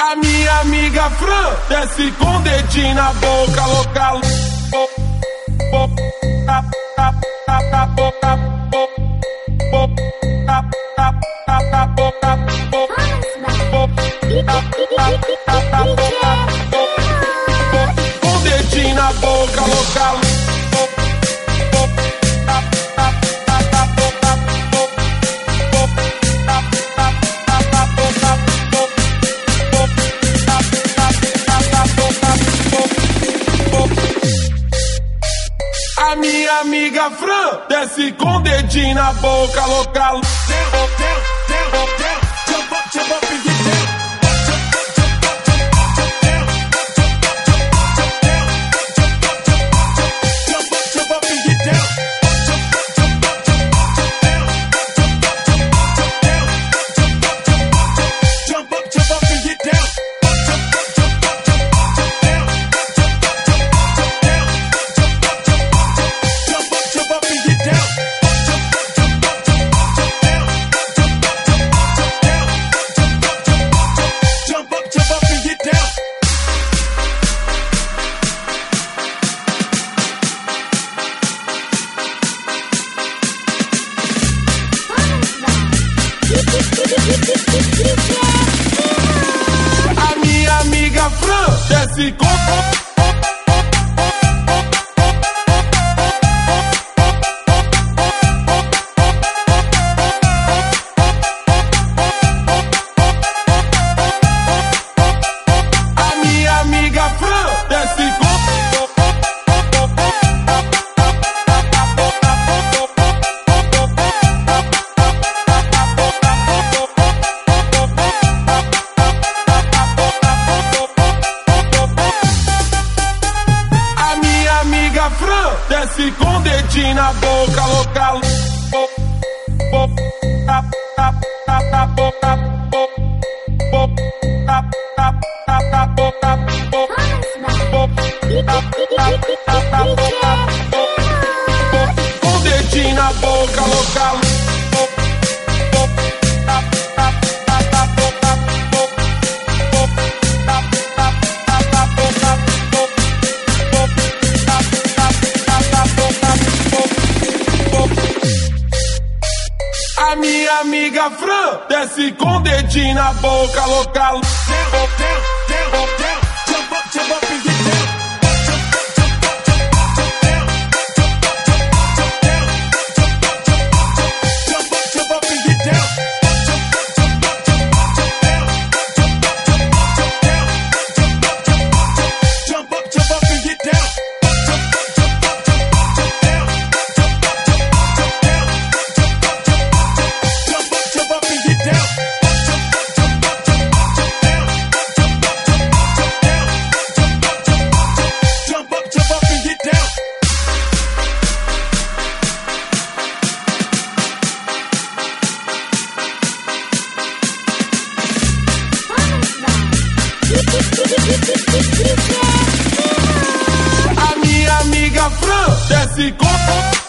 A minha amiga Fran desce com dedinho na boca, local. Com dedinho na boca, local. A Fran desce com dedinho na boca, local. A Desce desce com dedinho na boca, local. Com dedinho na boca, local. A amiga Fran desce com dedinho na boca, local. Fran desce com.